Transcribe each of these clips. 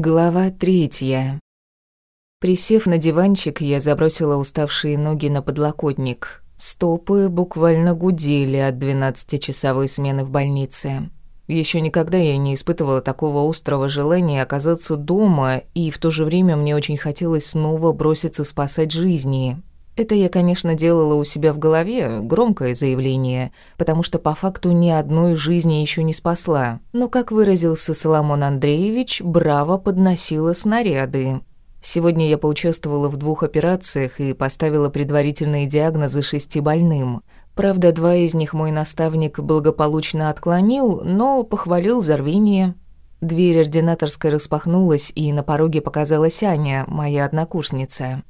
Глава третья. Присев на диванчик, я забросила уставшие ноги на подлокотник. Стопы буквально гудели от двенадцатичасовой смены в больнице. Еще никогда я не испытывала такого острого желания оказаться дома, и в то же время мне очень хотелось снова броситься спасать жизни. Это я, конечно, делала у себя в голове, громкое заявление, потому что по факту ни одной жизни еще не спасла. Но, как выразился Соломон Андреевич, браво подносила снаряды. Сегодня я поучаствовала в двух операциях и поставила предварительные диагнозы шести больным. Правда, два из них мой наставник благополучно отклонил, но похвалил за рвение. Дверь ординаторской распахнулась, и на пороге показалась Аня, моя однокурсница.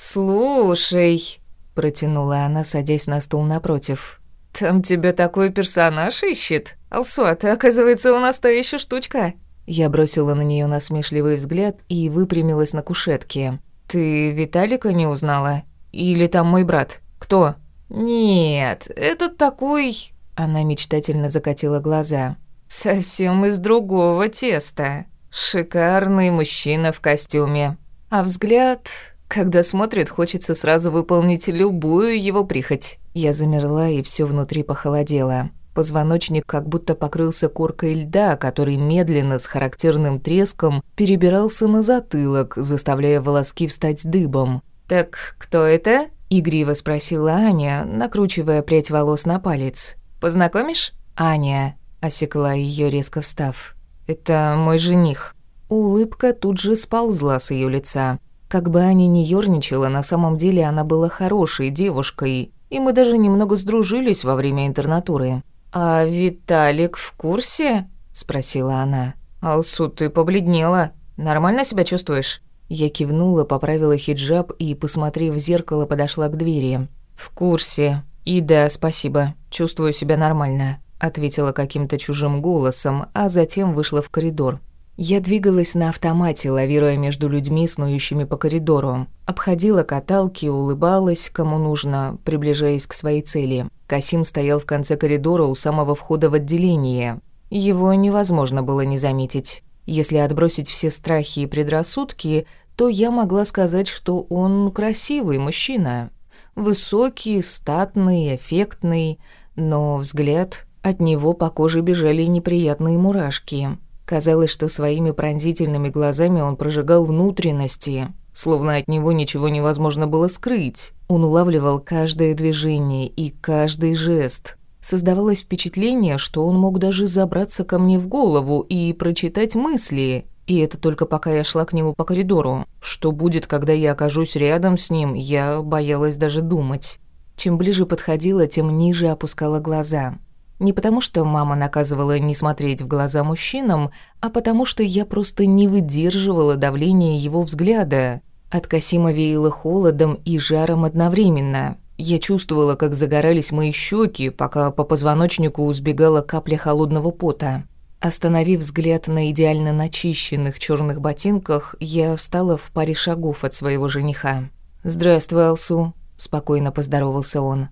«Слушай», — протянула она, садясь на стул напротив. «Там тебя такой персонаж ищет. Алсу, ты, оказывается, у нас та еще штучка». Я бросила на нее насмешливый взгляд и выпрямилась на кушетке. «Ты Виталика не узнала? Или там мой брат? Кто?» «Нет, этот такой...» Она мечтательно закатила глаза. «Совсем из другого теста. Шикарный мужчина в костюме. А взгляд когда смотрит, хочется сразу выполнить любую его прихоть. Я замерла, и все внутри похолодело. Позвоночник как будто покрылся коркой льда, который медленно, с характерным треском, перебирался на затылок, заставляя волоски встать дыбом. «Так кто это?» — игриво спросила Аня, накручивая прядь волос на палец. «Познакомишь?» «Аня», — осекла ее резко встав. «Это мой жених». Улыбка тут же сползла с ее лица. Как бы Аня не ёрничала, на самом деле она была хорошей девушкой, и мы даже немного сдружились во время интернатуры. «А Виталик в курсе?» – спросила она. «Алсу, ты побледнела. Нормально себя чувствуешь?» Я кивнула, поправила хиджаб и, посмотрев в зеркало, подошла к двери. «В курсе. И да, спасибо. Чувствую себя нормально», – ответила каким-то чужим голосом, а затем вышла в коридор. Я двигалась на автомате, лавируя между людьми, снующими по коридору. Обходила каталки, улыбалась, кому нужно, приближаясь к своей цели. Касим стоял в конце коридора у самого входа в отделение. Его невозможно было не заметить. Если отбросить все страхи и предрассудки, то я могла сказать, что он красивый мужчина. Высокий, статный, эффектный, но взгляд... От него по коже бежали неприятные мурашки. Казалось, что своими пронзительными глазами он прожигал внутренности, словно от него ничего невозможно было скрыть. Он улавливал каждое движение и каждый жест. Создавалось впечатление, что он мог даже забраться ко мне в голову и прочитать мысли. И это только пока я шла к нему по коридору. Что будет, когда я окажусь рядом с ним, я боялась даже думать. Чем ближе подходила, тем ниже опускала глаза. Не потому, что мама наказывала не смотреть в глаза мужчинам, а потому, что я просто не выдерживала давления его взгляда. От Касима веяло холодом и жаром одновременно. Я чувствовала, как загорались мои щеки, пока по позвоночнику узбегала капля холодного пота. Остановив взгляд на идеально начищенных черных ботинках, я встала в паре шагов от своего жениха. «Здравствуй, Алсу», — спокойно поздоровался он.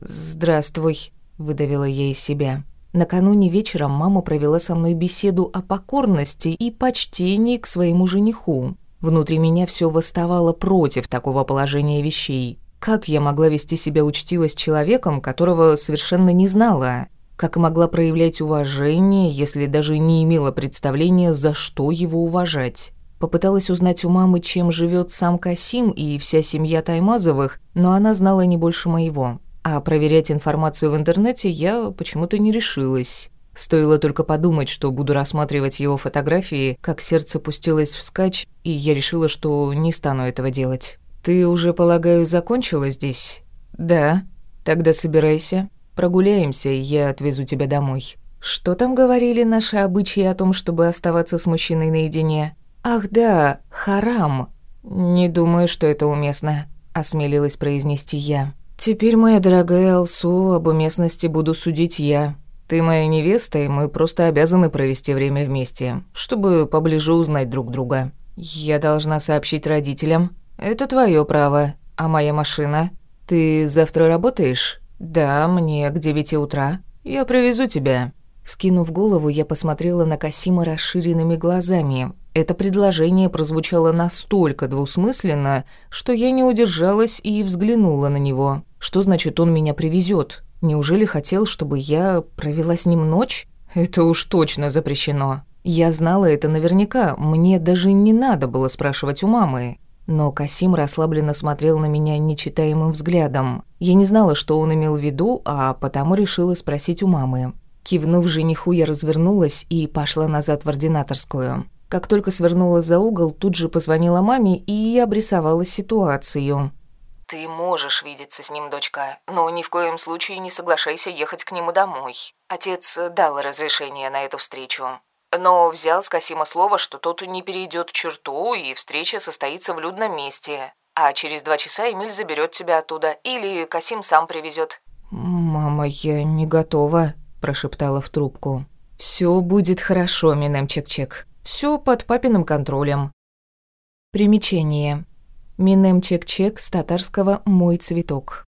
«Здравствуй», выдавила я из себя. Накануне вечером мама провела со мной беседу о покорности и почтении к своему жениху. Внутри меня все восставало против такого положения вещей. Как я могла вести себя учтиво с человеком, которого совершенно не знала? Как могла проявлять уважение, если даже не имела представления, за что его уважать? Попыталась узнать у мамы, чем живет сам Касим и вся семья Таймазовых, но она знала не больше моего. А проверять информацию в интернете я почему-то не решилась. Стоило только подумать, что буду рассматривать его фотографии, как сердце пустилось вскачь, и я решила, что не стану этого делать. «Ты уже, полагаю, закончила здесь?» «Да. Тогда собирайся. Прогуляемся, и я отвезу тебя домой». «Что там говорили наши обычаи о том, чтобы оставаться с мужчиной наедине?» «Ах да, харам. Не думаю, что это уместно», — осмелилась произнести я. «Теперь, моя дорогая Алсу, об уместности буду судить я. Ты моя невеста, и мы просто обязаны провести время вместе, чтобы поближе узнать друг друга. Я должна сообщить родителям. Это твое право. А моя машина? Ты завтра работаешь? Да, мне к девяти утра. Я привезу тебя. Скинув голову, я посмотрела на Касима расширенными глазами. Это предложение прозвучало настолько двусмысленно, что я не удержалась и взглянула на него. Что значит он меня привезет? Неужели хотел, чтобы я провела с ним ночь? Это уж точно запрещено. Я знала это наверняка, мне даже не надо было спрашивать у мамы. Но Касим расслабленно смотрел на меня нечитаемым взглядом. Я не знала, что он имел в виду, а потому решила спросить у мамы. Кивнув жениху, я развернулась и пошла назад в ординаторскую. Как только свернула за угол, тут же позвонила маме и обрисовала ситуацию. «Ты можешь видеться с ним, дочка, но ни в коем случае не соглашайся ехать к нему домой. Отец дал разрешение на эту встречу. Но взял с Касима слово, что тот не перейдет черту, и встреча состоится в людном месте. А через два часа Эмиль заберет тебя оттуда, или Касим сам привезет. «Мама, я не готова», прошептала в трубку. Все будет хорошо, Минем Чек-Чек. Все под папиным контролем. Примечание. Минем Чек-Чек с татарского «Мой цветок».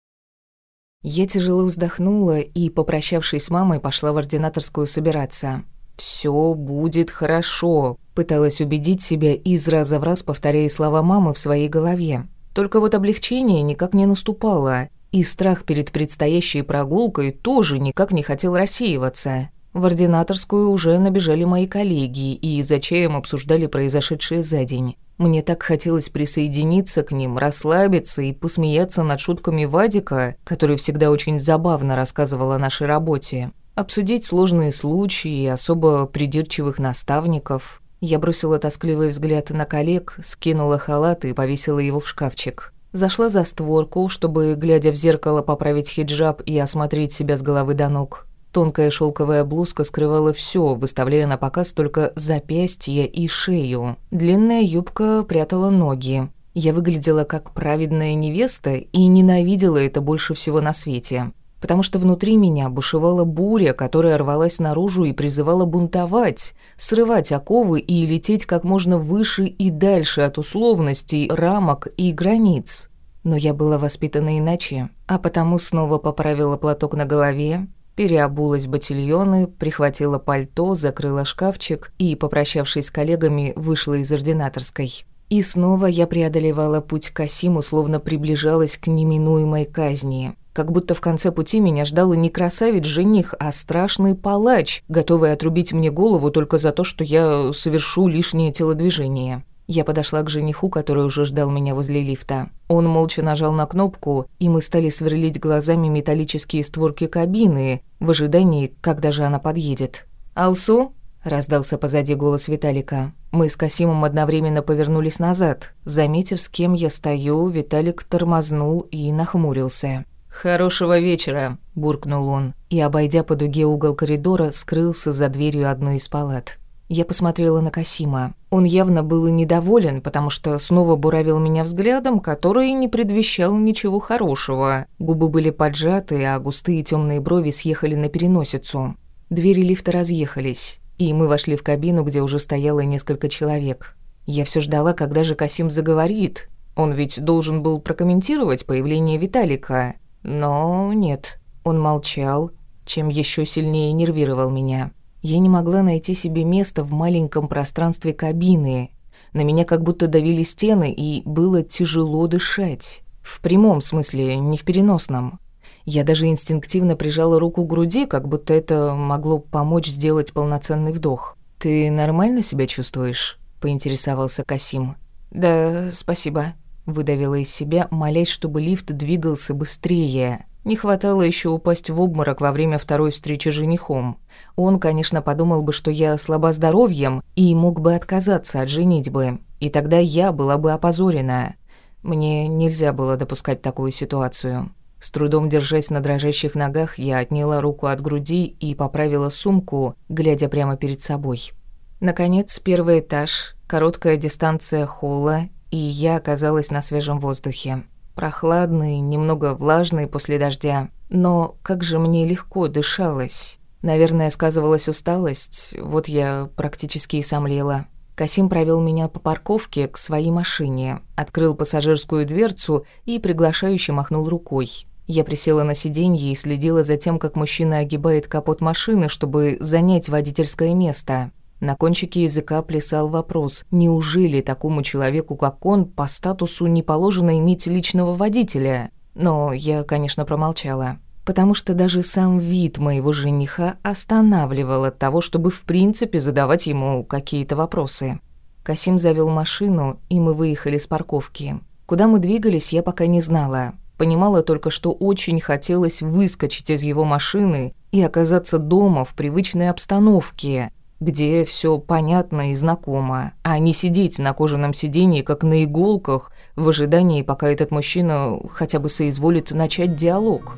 Я тяжело вздохнула и, попрощавшись с мамой, пошла в ординаторскую собираться. Все будет хорошо», — пыталась убедить себя из раза в раз, повторяя слова мамы в своей голове. Только вот облегчение никак не наступало. И страх перед предстоящей прогулкой тоже никак не хотел рассеиваться. В ординаторскую уже набежали мои коллеги и за чаем обсуждали произошедшее за день. Мне так хотелось присоединиться к ним, расслабиться и посмеяться над шутками Вадика, который всегда очень забавно рассказывал о нашей работе. Обсудить сложные случаи и особо придирчивых наставников. Я бросила тоскливый взгляд на коллег, скинула халат и повесила его в шкафчик. Зашла за створку, чтобы, глядя в зеркало, поправить хиджаб и осмотреть себя с головы до ног. Тонкая шелковая блузка скрывала все, выставляя на показ только запястье и шею. Длинная юбка прятала ноги. Я выглядела как праведная невеста и ненавидела это больше всего на свете потому что внутри меня бушевала буря, которая рвалась наружу и призывала бунтовать, срывать оковы и лететь как можно выше и дальше от условностей, рамок и границ. Но я была воспитана иначе, а потому снова поправила платок на голове, переобулась в ботильоны, прихватила пальто, закрыла шкафчик и, попрощавшись с коллегами, вышла из ординаторской. И снова я преодолевала путь к Касиму, словно приближалась к неминуемой казни – как будто в конце пути меня ждал не красавец-жених, а страшный палач, готовый отрубить мне голову только за то, что я совершу лишнее телодвижение. Я подошла к жениху, который уже ждал меня возле лифта. Он молча нажал на кнопку, и мы стали сверлить глазами металлические створки кабины в ожидании, когда же она подъедет. «Алсу?» – раздался позади голос Виталика. Мы с Касимом одновременно повернулись назад. Заметив, с кем я стою, Виталик тормознул и нахмурился. «Хорошего вечера», – буркнул он, и, обойдя по дуге угол коридора, скрылся за дверью одной из палат. Я посмотрела на Касима. Он явно был и недоволен, потому что снова буравил меня взглядом, который не предвещал ничего хорошего. Губы были поджаты, а густые темные брови съехали на переносицу. Двери лифта разъехались, и мы вошли в кабину, где уже стояло несколько человек. Я все ждала, когда же Касим заговорит. Он ведь должен был прокомментировать появление Виталика. Но нет, он молчал, чем еще сильнее нервировал меня. Я не могла найти себе места в маленьком пространстве кабины. На меня как будто давили стены, и было тяжело дышать. В прямом смысле, не в переносном. Я даже инстинктивно прижала руку к груди, как будто это могло помочь сделать полноценный вдох. «Ты нормально себя чувствуешь?» – поинтересовался Касим. «Да, спасибо», Выдавила из себя, молясь, чтобы лифт двигался быстрее. Не хватало еще упасть в обморок во время второй встречи с женихом. Он, конечно, подумал бы, что я слаба здоровьем и мог бы отказаться от женитьбы. И тогда я была бы опозорена. Мне нельзя было допускать такую ситуацию. С трудом держась на дрожащих ногах, я отняла руку от груди и поправила сумку, глядя прямо перед собой. Наконец, первый этаж, короткая дистанция холла и я оказалась на свежем воздухе. Прохладный, немного влажный после дождя. Но как же мне легко дышалось. Наверное, сказывалась усталость, вот я практически и сомлела. Касим провел меня по парковке к своей машине, открыл пассажирскую дверцу и приглашающе махнул рукой. Я присела на сиденье и следила за тем, как мужчина огибает капот машины, чтобы занять водительское место. На кончике языка плясал вопрос, неужели такому человеку, как он, по статусу не положено иметь личного водителя? Но я, конечно, промолчала, потому что даже сам вид моего жениха останавливал от того, чтобы в принципе задавать ему какие-то вопросы. Касим завел машину, и мы выехали с парковки. Куда мы двигались, я пока не знала. Понимала только, что очень хотелось выскочить из его машины и оказаться дома в привычной обстановке, где все понятно и знакомо, а не сидеть на кожаном сиденье, как на иголках, в ожидании, пока этот мужчина хотя бы соизволит начать диалог.